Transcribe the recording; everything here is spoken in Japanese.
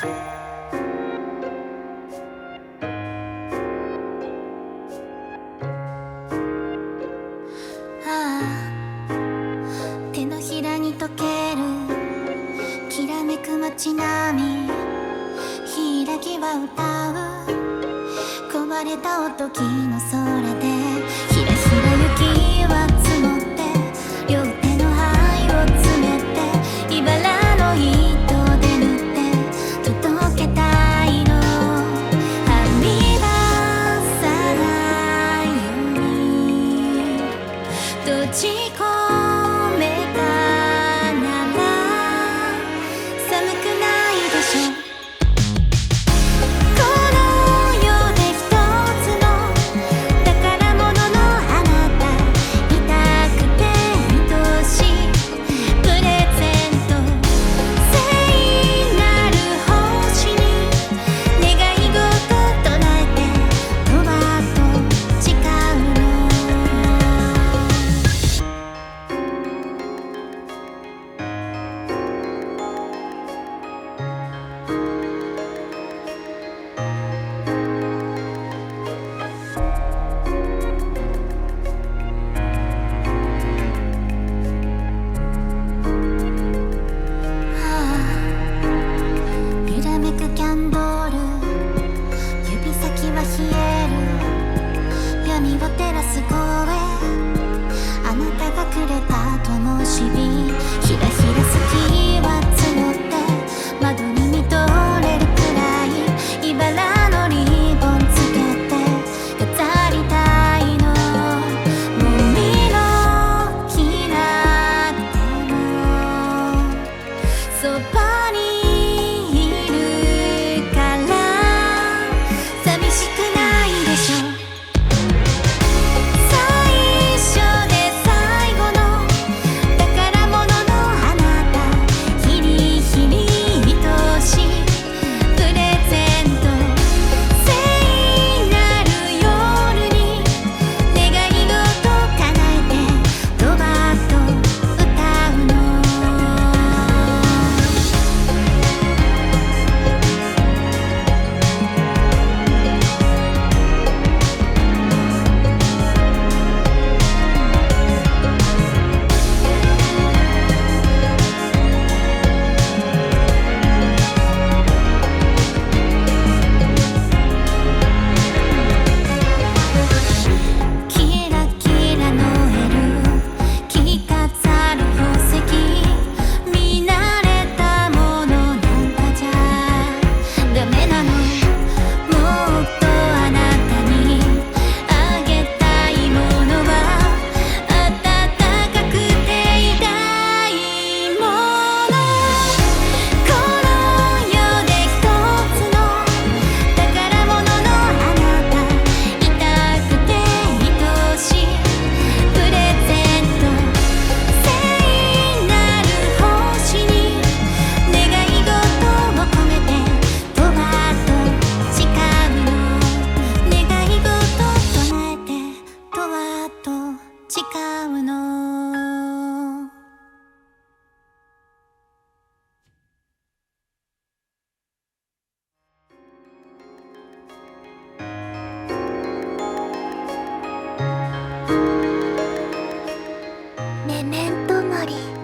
手のひらに溶けるきらめく街並み。開きは歌う。壊れたおときの空落ち込めたなら寒くないでしょラス公あなたがくれた灯火ひらひら隙は募って窓に見とれるくらい茨のリボンつけて飾りたいのもう見ろきなってもそばにいるから。寂しい点とまり。